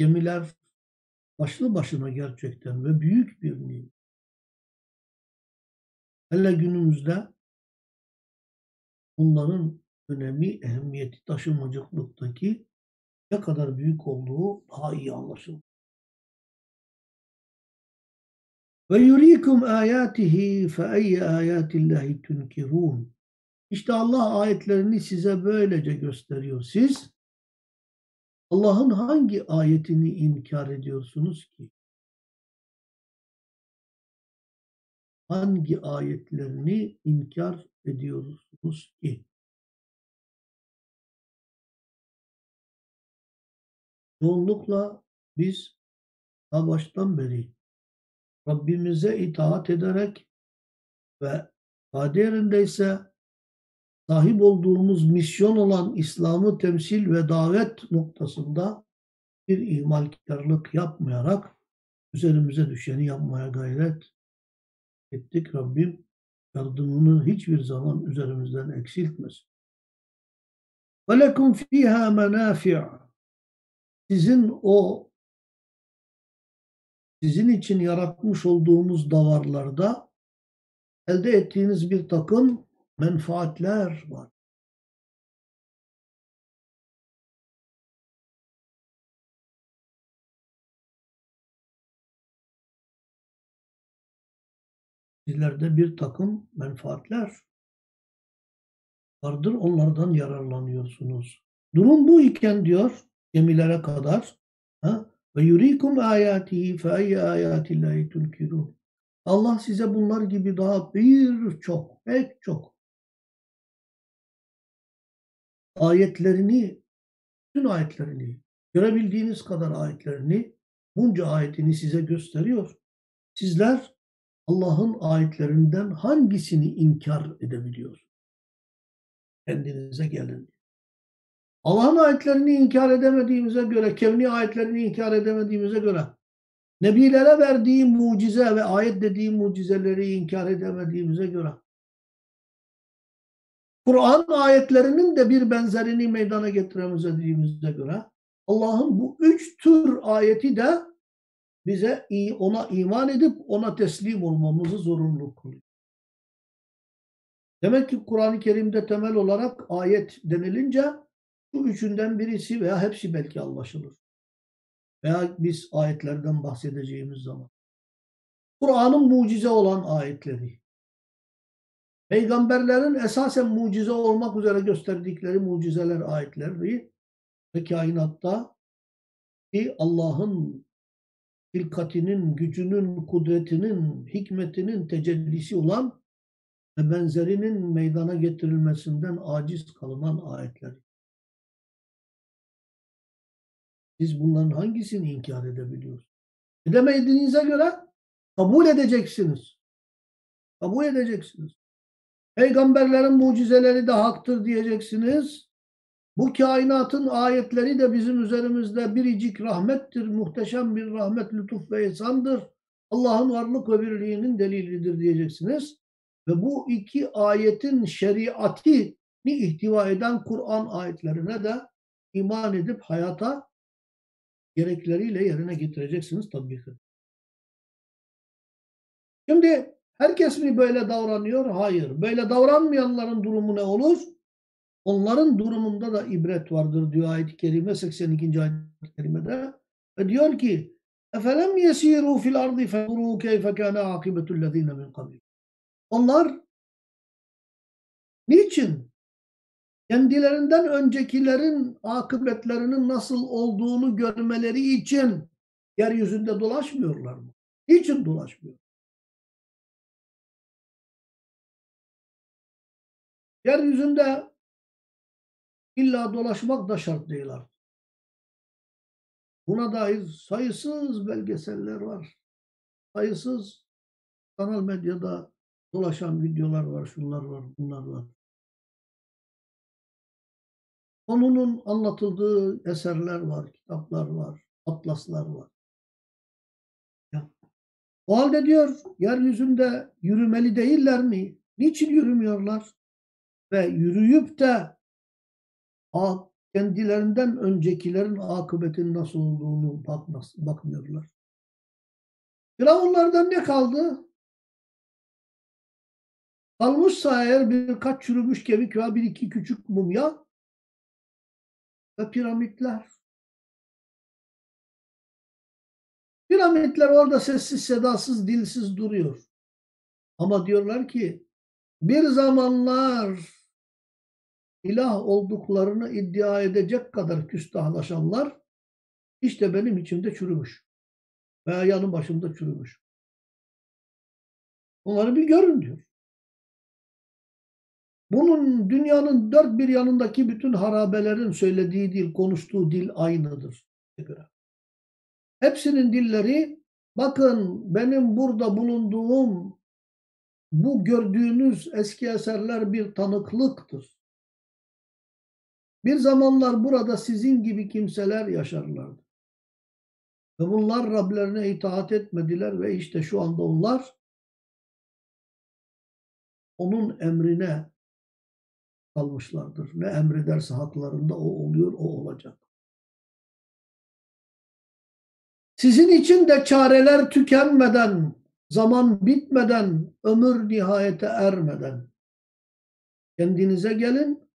Gemiler başlı başına gerçekten ve büyük bir nimet. Hele günümüzde bunların önemi, ehemmiyeti, taşımacılıktaki ne kadar büyük olduğu daha iyi anlaşılır. Ve yurikum ayatihi fe eyye ayatillahi tunkirun. İşte Allah ayetlerini size böylece gösteriyor. Siz Allah'ın hangi ayetini inkar ediyorsunuz ki? Hangi ayetlerini inkar ediyorsunuz ki? Çoğunlukla biz ta baştan beri Rabbimize itaat ederek ve kaderindeyse sahip olduğumuz misyon olan İslam'ı temsil ve davet noktasında bir ihmalkarlık yapmayarak üzerimize düşeni yapmaya gayret ettik. Rabbim yardımını hiçbir zaman üzerimizden eksiltmesin. وَلَكُمْ ف۪يهَا مَنَافِعَ Sizin o sizin için yaratmış olduğumuz davarlarda elde ettiğiniz bir takım menfaatler var. Sizlerde bir takım menfaatler vardır. Onlardan yararlanıyorsunuz. Durum bu iken diyor gemilere kadar ve yurikum ayatihi fe ayye ayatillahi tunkirun. Allah size bunlar gibi daha bir çok, pek çok ayetlerini, bütün ayetlerini, görebildiğiniz kadar ayetlerini, bunca ayetini size gösteriyor. Sizler Allah'ın ayetlerinden hangisini inkar edebiliyorsunuz? Kendinize gelin. Allah'ın ayetlerini inkar edemediğimize göre, kevni ayetlerini inkar edemediğimize göre, Nebilere verdiği mucize ve ayet dediği mucizeleri inkar edemediğimize göre, Kur'an ayetlerinin de bir benzerini meydana getiremediğimize göre, Allah'ın bu üç tür ayeti de bize ona iman edip ona teslim olmamızı zorunlu kılıyor. Demek ki Kur'an-ı Kerim'de temel olarak ayet denilince bu üçünden birisi veya hepsi belki anlaşılır. Veya biz ayetlerden bahsedeceğimiz zaman. Kur'an'ın mucize olan ayetleri. Peygamberlerin esasen mucize olmak üzere gösterdikleri mucizeler ayetleri ve kainatta ki Allah'ın hilkatinin, gücünün, kudretinin, hikmetinin tecellisi olan ve benzerinin meydana getirilmesinden aciz kalınan ayetler. Siz bunların hangisini inkar edebiliyorsunuz? Edemediğinize göre kabul edeceksiniz. Kabul edeceksiniz. Peygamberlerin mucizeleri de haktır diyeceksiniz. Bu kainatın ayetleri de bizim üzerimizde biricik rahmettir, muhteşem bir rahmet, lütuf ve ihsandır. Allah'ın varlık ve birliğinin delilidir diyeceksiniz. Ve bu iki ayetin şeriatini ihtiva eden Kur'an ayetlerine de iman edip hayata gerekleriyle yerine getireceksiniz tabii ki. Şimdi herkes mi böyle davranıyor? Hayır. Böyle davranmayanların durumu ne olur? Onların durumunda da ibret vardır diyor ayet-i kerime 82. ayet-i kerimede. Ve diyor ki اَفَلَمْ يَس۪يرُوا فِي الْاَرْضِ فَنُرُوا كَيْفَ كَانَ عَاقِبَةُ الَّذ۪ينَ مِنْ قَبِلِ Onlar niçin kendilerinden öncekilerin akıbetlerinin nasıl olduğunu görmeleri için yeryüzünde dolaşmıyorlar mı? Niçin dolaşmıyor? Yeryüzünde illa dolaşmak da şart değil artık. Buna dair sayısız belgeseller var. Sayısız kanal medyada dolaşan videolar var, şunlar var, bunlar var. Konunun anlatıldığı eserler var, kitaplar var, atlaslar var. Ya. O halde diyor, yeryüzünde yürümeli değiller mi? Niçin yürümüyorlar? Ve yürüyüp de kendilerinden öncekilerin akıbetin nasıl olduğunu bakmaz, bakmıyorlar. Firavunlardan ne kaldı? Kalmışsa eğer birkaç çürümüş kemik veya bir iki küçük mumya ve piramitler. Piramitler orada sessiz sedasız dilsiz duruyor. Ama diyorlar ki bir zamanlar ilah olduklarını iddia edecek kadar küstahlaşanlar işte benim içimde çürümüş. Veya yanım başımda çürümüş. Onları bir görün diyor. Bunun dünyanın dört bir yanındaki bütün harabelerin söylediği dil, konuştuğu dil aynıdır. Hepsinin dilleri bakın benim burada bulunduğum bu gördüğünüz eski eserler bir tanıklıktır. Bir zamanlar burada sizin gibi kimseler yaşarlardı. Ve bunlar Rablerine itaat etmediler ve işte şu anda onlar onun emrine kalmışlardır. Ne emrederse haklarında o oluyor, o olacak. Sizin için de çareler tükenmeden, zaman bitmeden, ömür nihayete ermeden kendinize gelin,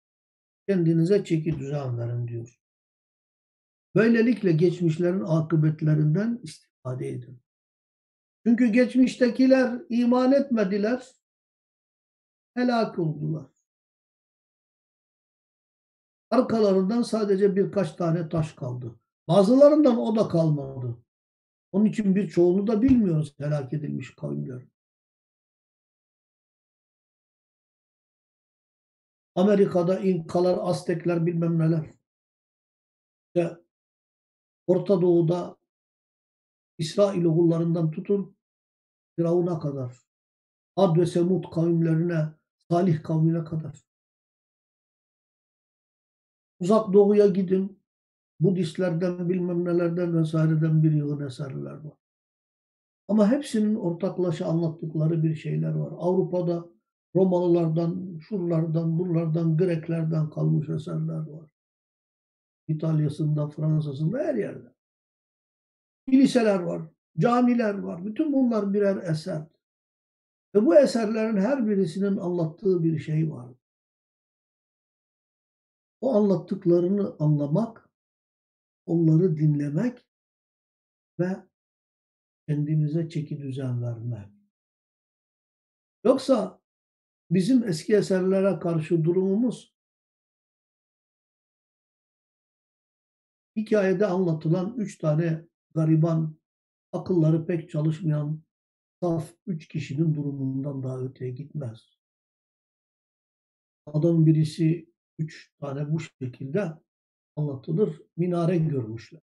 kendinize çeki düzen verin diyor. Böylelikle geçmişlerin akıbetlerinden istifade edin. Çünkü geçmiştekiler iman etmediler, helak oldular. Arkalarından sadece birkaç tane taş kaldı. Bazılarından o da kalmadı. Onun için birçoğunu da bilmiyoruz helak edilmiş kavimler. Amerika'da İnkalar, Aztekler bilmem neler. İşte Orta Doğu'da İsrail oğullarından tutun Firavun'a kadar. Ad ve Semud kavimlerine, Salih kavmine kadar. Uzak Doğu'ya gidin. Budistlerden bilmem nelerden vesaireden bir yığın eserler var. Ama hepsinin ortaklaşa anlattıkları bir şeyler var. Avrupa'da Romalılardan, şuralardan, buralardan, Greklerden kalmış eserler var. İtalya'sında, Fransa'sında her yerde. Kiliseler var, camiler var. Bütün bunlar birer eser. Ve bu eserlerin her birisinin anlattığı bir şey var. O anlattıklarını anlamak, onları dinlemek ve kendimize çeki düzen vermek. Yoksa bizim eski eserlere karşı durumumuz hikayede anlatılan üç tane gariban, akılları pek çalışmayan saf üç kişinin durumundan daha öteye gitmez. Adam birisi üç tane bu şekilde anlatılır. Minare görmüşler.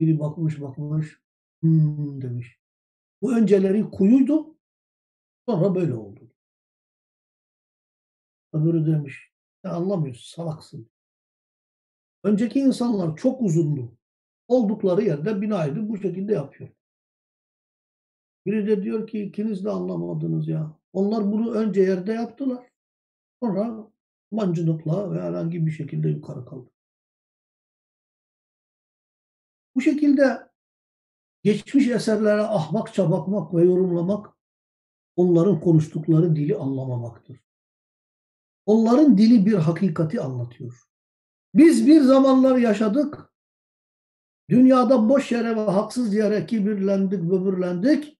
Biri bakmış bakmış hmm demiş. Bu önceleri kuyuydu sonra böyle oldu. Öbürü demiş sen anlamıyorsun salaksın. Önceki insanlar çok uzundu. Oldukları yerde binaydı bu şekilde yapıyor. Biri de diyor ki ikiniz de anlamadınız ya. Onlar bunu önce yerde yaptılar. Sonra mancınıkla ve herhangi bir şekilde yukarı kaldı. Bu şekilde geçmiş eserlere ahmakça bakmak ve yorumlamak onların konuştukları dili anlamamaktır. Onların dili bir hakikati anlatıyor. Biz bir zamanlar yaşadık. Dünyada boş yere ve haksız yere kibirlendik, böbürlendik.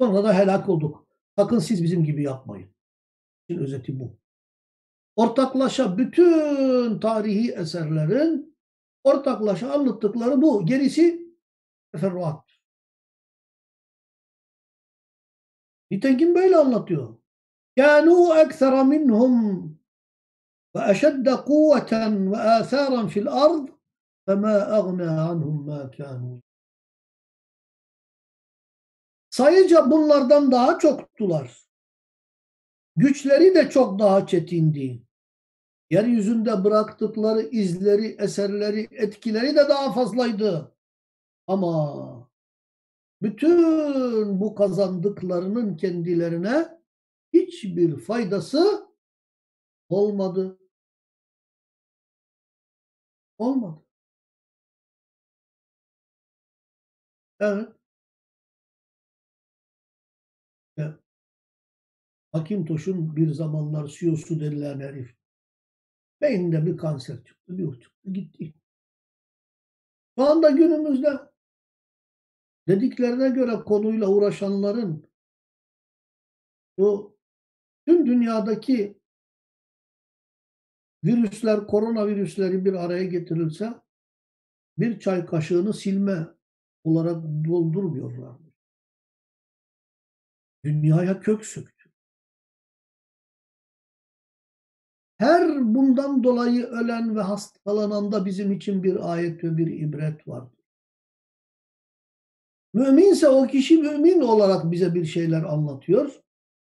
Sonra da helak olduk. Sakın siz bizim gibi yapmayın. İşin özeti bu. Ortaklaşa bütün tarihi eserlerin ortaklaşa anlattıkları bu. Gerisi teferruat. Nitekim böyle anlatıyor. Kânû eksera minhum وأشد قوة وآثارا في الأرض فما أغنى عنهم ما كانوا Sayıca bunlardan daha çoktular. Güçleri de çok daha çetindi. Yeryüzünde bıraktıkları izleri, eserleri, etkileri de daha fazlaydı. Ama bütün bu kazandıklarının kendilerine hiçbir faydası olmadı. Olmadı. Evet. evet. Hakim bir zamanlar CEO'su denilen herif Beyinde bir kanser çıktı, bir çıktı, gitti. Şu anda günümüzde dediklerine göre konuyla uğraşanların bu tüm dünyadaki virüsler, koronavirüsleri bir araya getirilse bir çay kaşığını silme olarak doldurmuyorlar. Dünyaya kök sök. Her bundan dolayı ölen ve hastalanan da bizim için bir ayet ve bir ibret vardır. Müminse o kişi mümin olarak bize bir şeyler anlatıyor.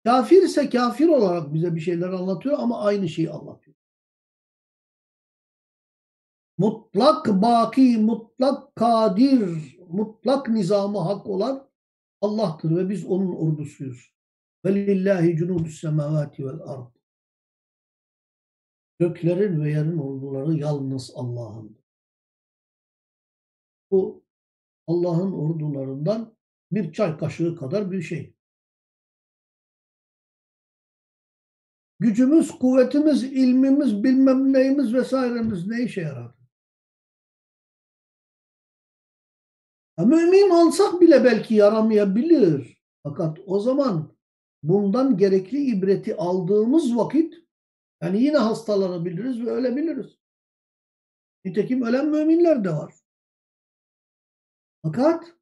Kafir ise kafir olarak bize bir şeyler anlatıyor ama aynı şeyi anlatıyor. Mutlak baki, mutlak kadir, mutlak nizamı hak olan Allah'tır ve biz onun ordusuyuz. Velillahi cunudus semavati vel ard. Göklerin ve yerin orduları yalnız Allah'ındır. Bu Allah'ın ordularından bir çay kaşığı kadar bir şey. Gücümüz, kuvvetimiz, ilmimiz, bilmem neyimiz vesairemiz ne işe yarar? Ya mümin olsak bile belki yaramayabilir. Fakat o zaman bundan gerekli ibreti aldığımız vakit yani yine hastalanabiliriz ve ölebiliriz. Nitekim ölen müminler de var. Fakat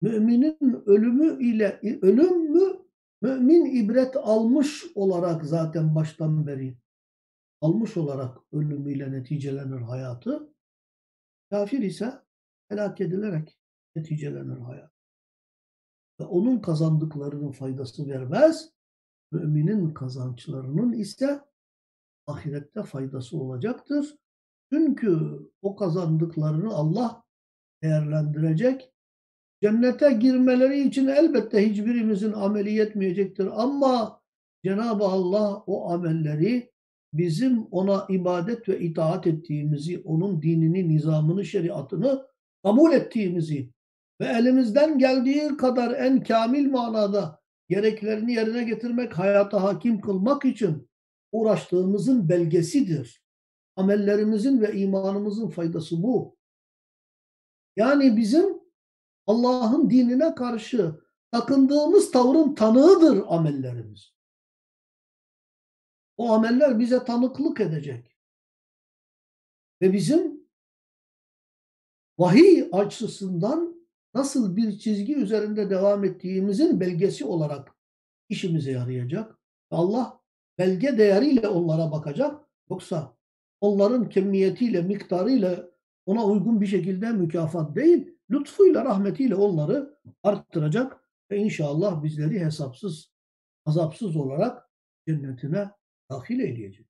müminin ölümü ile ölüm mü mümin ibret almış olarak zaten baştan beri almış olarak ölümüyle neticelenir hayatı. Kafir ise helak edilerek neticelenir hayat. Ve onun kazandıklarının faydası vermez. Müminin kazançlarının ise ahirette faydası olacaktır. Çünkü o kazandıklarını Allah değerlendirecek. Cennete girmeleri için elbette hiçbirimizin ameli yetmeyecektir. Ama Cenab-ı Allah o amelleri bizim ona ibadet ve itaat ettiğimizi, onun dinini, nizamını, şeriatını kabul ettiğimizi ve elimizden geldiği kadar en kamil manada gereklerini yerine getirmek, hayata hakim kılmak için uğraştığımızın belgesidir. Amellerimizin ve imanımızın faydası bu. Yani bizim Allah'ın dinine karşı takındığımız tavrın tanığıdır amellerimiz. O ameller bize tanıklık edecek. Ve bizim vahiy açısından nasıl bir çizgi üzerinde devam ettiğimizin belgesi olarak işimize yarayacak. Allah belge değeriyle onlara bakacak. Yoksa onların kemiyetiyle, miktarıyla ona uygun bir şekilde mükafat değil, lütfuyla, rahmetiyle onları arttıracak ve inşallah bizleri hesapsız, azapsız olarak cennetine dahil eyleyecek.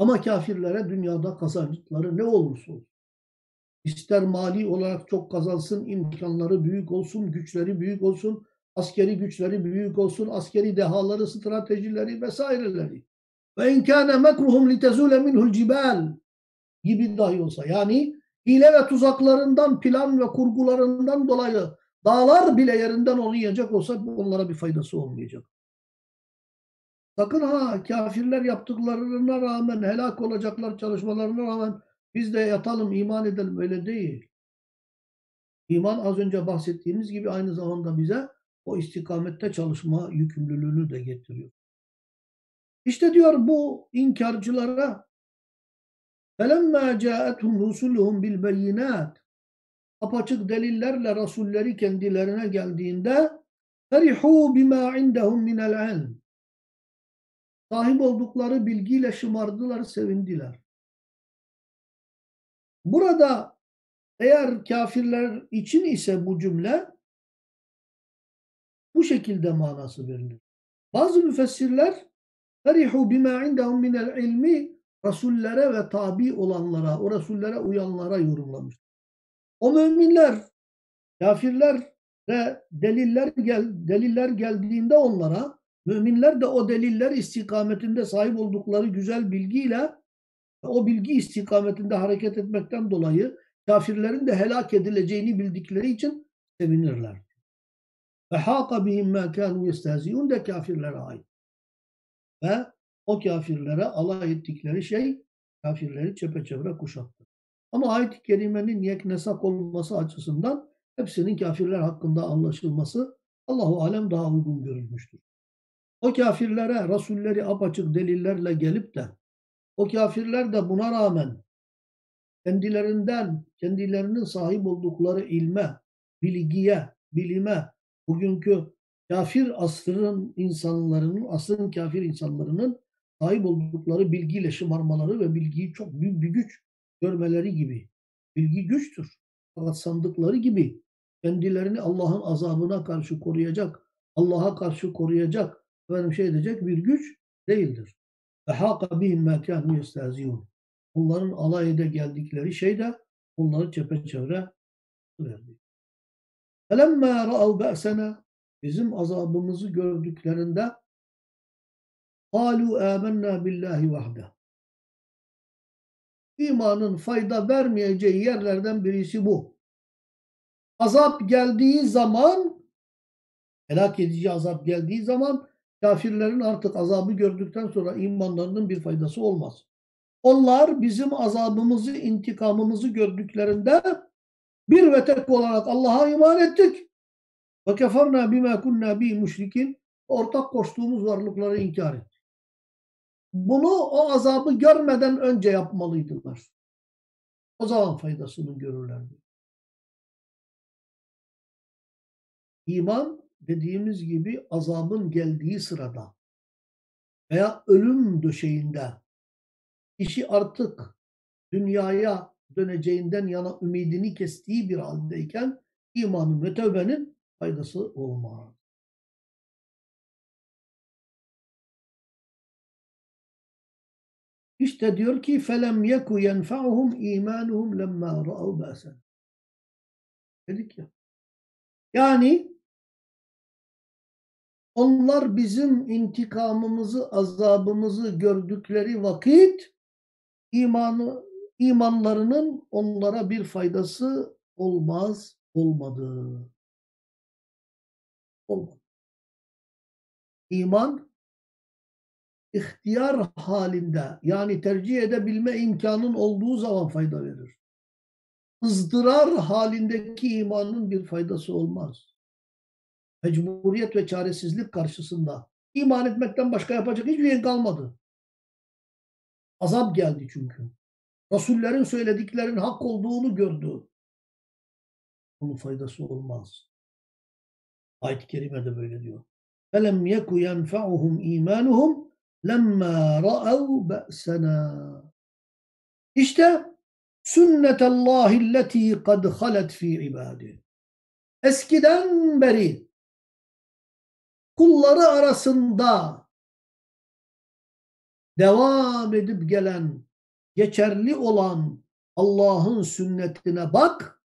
Ama kafirlere dünyada kazançları ne olursa olsun, ister mali olarak çok kazansın, imkanları büyük olsun, güçleri büyük olsun, askeri güçleri büyük olsun, askeri dehaları, stratejileri vesaireleri. Ve inkâne mekruhum litezûle minhul cibâl gibi dahi olsa. Yani hile ve tuzaklarından, plan ve kurgularından dolayı dağlar bile yerinden oynayacak olsa onlara bir faydası olmayacak. Sakın ha kafirler yaptıklarına rağmen helak olacaklar çalışmalarına rağmen biz de yatalım iman edelim öyle değil. İman az önce bahsettiğimiz gibi aynı zamanda bize o istikamette çalışma yükümlülüğünü de getiriyor. İşte diyor bu inkarcılara فَلَمَّا جَاءَتْهُمْ رُسُلُهُمْ بِالْبَيِّنَاتِ Apaçık delillerle Rasulleri kendilerine geldiğinde فَرِحُوا بِمَا عِنْدَهُمْ مِنَ الْعِلْمِ Sahip oldukları bilgiyle şımardılar, sevindiler. Burada eğer kafirler için ise bu cümle bu şekilde manası verilir. Bazı müfessirler ferihu bima indahum minel ilmi rasullere ve tabi olanlara, o rasullere uyanlara yorumlamış. O müminler, kafirler ve deliller gel, deliller geldiğinde onlara müminler de o deliller istikametinde sahip oldukları güzel bilgiyle o bilgi istikametinde hareket etmekten dolayı kafirlerin de helak edileceğini bildikleri için sevinirler. Ve hâka bihim mâ kânû yestehziûn de kafirlere ait. Ve o kafirlere alay ettikleri şey kafirleri çepeçevre kuşattı. Ama ayet-i kerimenin yeknesak olması açısından hepsinin kafirler hakkında anlaşılması Allahu alem daha uygun görülmüştür. O kafirlere rasulleri apaçık delillerle gelip de o kafirler de buna rağmen kendilerinden, kendilerinin sahip oldukları ilme, bilgiye, bilime, bugünkü kafir asrın insanlarının, asrın kafir insanlarının sahip oldukları bilgiyle şımarmaları ve bilgiyi çok büyük bir güç görmeleri gibi. Bilgi güçtür. Fakat sandıkları gibi kendilerini Allah'ın azabına karşı koruyacak, Allah'a karşı koruyacak, efendim şey edecek bir güç değildir. Ve hâka bihim mâ kânû yestehziyûn. Onların alayda geldikleri şey de onları çepeçevre verdi. فَلَمَّا رَأَوْ بَأْسَنَا bizim azabımızı gördüklerinde قَالُوا آمَنَّا بِاللّٰهِ وَحْدَهُ İmanın fayda vermeyeceği yerlerden birisi bu. Azap geldiği zaman, helak edici azap geldiği zaman kafirlerin artık azabı gördükten sonra imanlarının bir faydası olmaz. Onlar bizim azabımızı, intikamımızı gördüklerinde bir ve tek olarak Allah'a iman ettik. Ve keferna bima kunna bi müşrikin. Ortak koştuğumuz varlıkları inkar ettik. Bunu o azabı görmeden önce yapmalıydılar. O zaman faydasını görürlerdi. İman dediğimiz gibi azabın geldiği sırada veya ölüm döşeğinde kişi artık dünyaya döneceğinden yana ümidini kestiği bir haldeyken imanın ve tövbenin faydası olmaz. İşte diyor ki felem yeku yenfa'uhum imanuhum lemma ra'u ba'sen. Dedik ya. Yani onlar bizim intikamımızı, azabımızı gördükleri vakit imanı imanlarının onlara bir faydası olmaz, olmadı. Olmadı. İman ihtiyar halinde yani tercih edebilme imkanın olduğu zaman fayda verir. ızdırar halindeki imanın bir faydası olmaz Mecburiyet ve çaresizlik karşısında iman etmekten başka yapacak hiçbir şey kalmadı. Azap geldi çünkü. Rasullerin söylediklerinin hak olduğunu gördü. Onun faydası olmaz. Ayet-i Kerime de böyle diyor. فَلَمْ يَكُ يَنْفَعُهُمْ اِيمَانُهُمْ لَمَّا رَأَوْا بَأْسَنَا İşte sünnetallahi allati kad halet fi ibadi. Eskiden beri kulları arasında devam edip gelen, geçerli olan Allah'ın sünnetine bak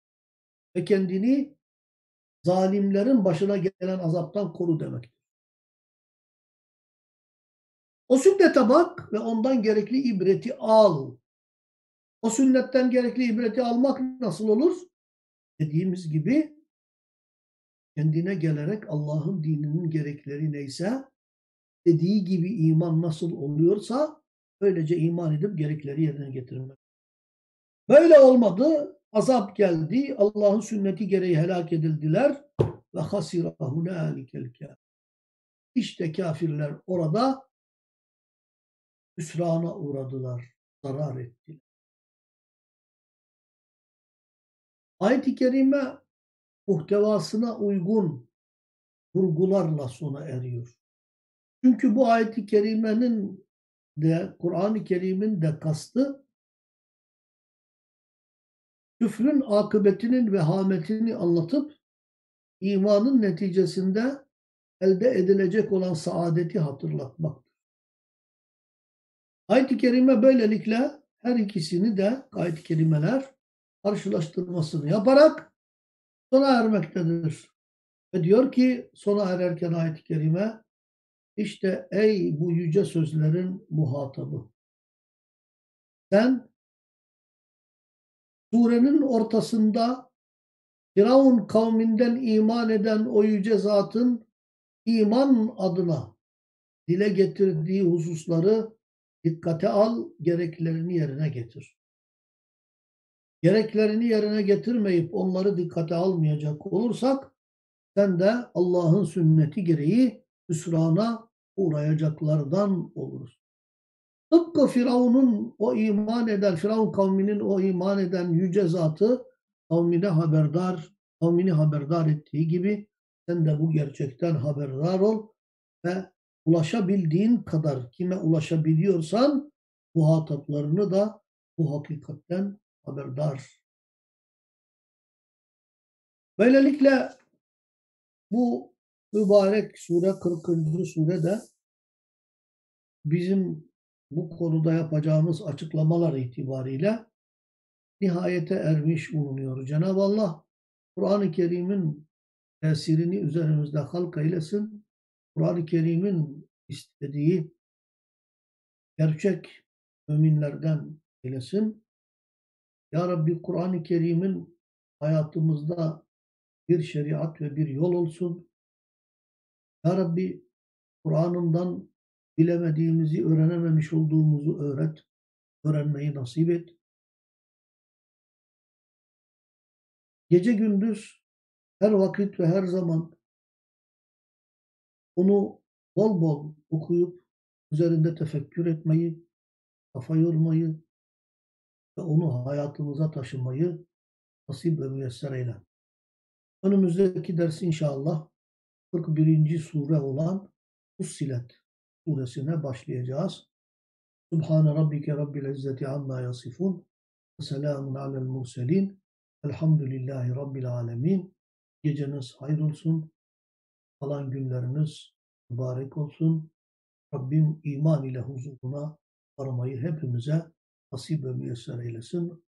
ve kendini zalimlerin başına gelen azaptan koru demektir. O sünnete bak ve ondan gerekli ibreti al. O sünnetten gerekli ibreti almak nasıl olur? Dediğimiz gibi kendine gelerek Allah'ın dininin gerekleri neyse dediği gibi iman nasıl oluyorsa öylece iman edip gerekleri yerine getirmek. Böyle olmadı. Azap geldi. Allah'ın sünneti gereği helak edildiler. Ve hasira hunalikel. İşte kafirler orada hüsrana uğradılar. Zarar ettiler. Ayet-i Kerime muhtevasına uygun vurgularla sona eriyor. Çünkü bu ayet-i kerimenin de Kur'an-ı Kerim'in de kastı küfrün akıbetinin vehametini anlatıp imanın neticesinde elde edilecek olan saadeti hatırlatmaktır. Ayet-i Kerime böylelikle her ikisini de ayet-i kerimeler karşılaştırmasını yaparak sona ermektedir. Ve diyor ki sona ererken ayet-i kerime işte ey bu yüce sözlerin muhatabı. Sen surenin ortasında Firavun kavminden iman eden o yüce zatın iman adına dile getirdiği hususları dikkate al, gereklerini yerine getir. Gereklerini yerine getirmeyip onları dikkate almayacak olursak sen de Allah'ın sünneti gereği hüsrana uğrayacaklardan oluruz. Tıpkı Firavun'un o iman eden, Firavun kavminin o iman eden yüce zatı kavmine haberdar, kavmini haberdar ettiği gibi sen de bu gerçekten haberdar ol ve ulaşabildiğin kadar kime ulaşabiliyorsan muhataplarını da bu hakikatten haberdar. Böylelikle bu mübarek sure 40. surede bizim bu konuda yapacağımız açıklamalar itibariyle nihayete ermiş bulunuyor. Cenab-ı Allah Kur'an-ı Kerim'in tesirini üzerimizde halk eylesin. Kur'an-ı Kerim'in istediği gerçek müminlerden eylesin. Ya Rabbi Kur'an-ı Kerim'in hayatımızda bir şeriat ve bir yol olsun. Ya Rabbi Kur'an'ından bilemediğimizi, öğrenememiş olduğumuzu öğret, öğrenmeyi nasip et. Gece gündüz her vakit ve her zaman onu bol bol okuyup üzerinde tefekkür etmeyi, kafa yormayı ve onu hayatımıza taşımayı nasip ve müyesser eyle. Önümüzdeki ders inşallah 41. sure olan Fussilet suresine başlayacağız. Subhane rabbike rabbil izzeti amma yasifun ve selamun alel murselin elhamdülillahi rabbil alemin. Geceniz hayır olsun. Kalan günleriniz mübarek olsun. Rabbim iman ile huzuruna varmayı hepimize nasip ve müyesser eylesin.